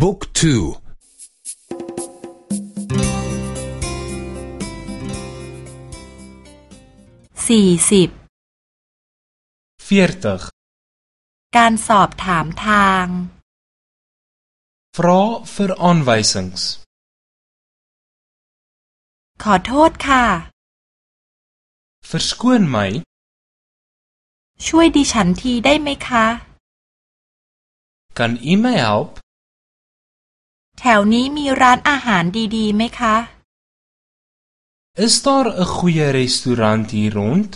บุ๊กทูสี่สิบการสอบถามทาง Vra vir aanwysings ขอโทษค่ะ Verskoon my ช่วยดิฉันทีได้ไหมคะ Kan u my help แถวนี้มีร้านอาหารดีๆไหมคะ Is daar 'n goeie restaurant hier rond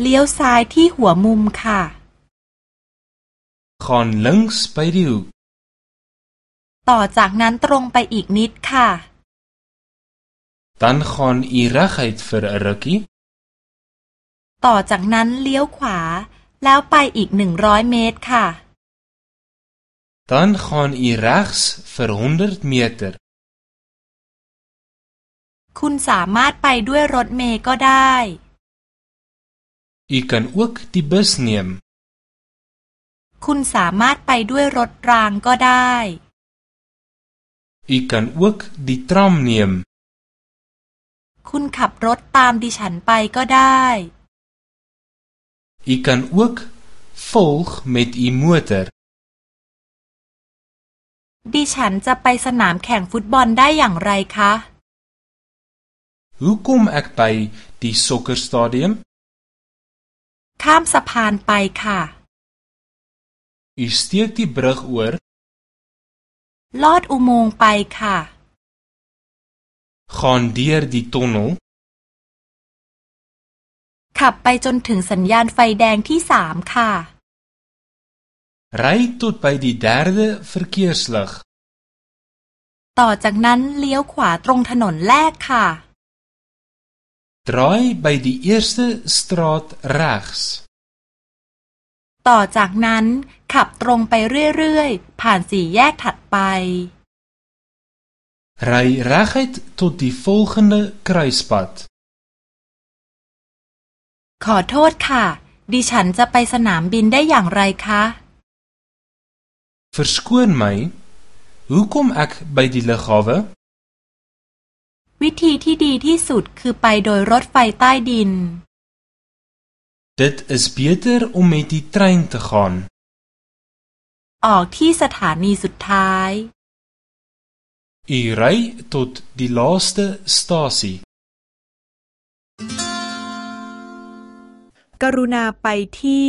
เลี้ยวซ้ายที่หัวมุมค่ะ Gaan links by die hoek ต่อจากนั้นตรงไปอีกนิดค่ะ Dan gaan u reguit vir 'n rukkie ต่อจากนั้นเลี้ยวขวา แล้วไปอีกหนึ่งร้อยเมตรค่ะ Dan gaan u regs vir 100 meter คุณสามารถไปด้วยรถเมล์ก็ได้ U kan ook die bus neem คุณสามารถไปด้วยรถรางก็ได้ U kan ook die tram neem คุณขับรถตามดิฉันไปก็ได้ U kan ook volg met u motor ดิฉันจะไปสนามแข่งฟุตบอลได้อย่างไรคะ Hoe kom ek by die sokkerstadium ข้ามสะพานไปค่ะ U steek die brug oor ลอดอุโมงค์ไปค่ะ gaan deur die tunnel ขับไปจนถึงสัญญาณไฟแดงที่สามค่ะ ry tot by die derde verkeerslig ต่อจากนั้นเลี้ยวขวาตรงถนนแรกค่ะ draai by die eerste straat regs ต่อจากนั้นขับตรงไปเรื่อยๆ ผ่านสี่แยกถัดไป ry reguit tot die volgende kruispunt ขอโทษค่ะ ดิฉันจะไปสนามบินได้อย่างไรคะ Verskoon my hoe kom ek by die lughawe วิธีที่ดีที่สุดคือไปโดยรถไฟใต้ดิน Dit is beter om met die trein te gaan ออกที่สถานีสุดท้าย U ry tot die laaste stasie กรุณาไปที่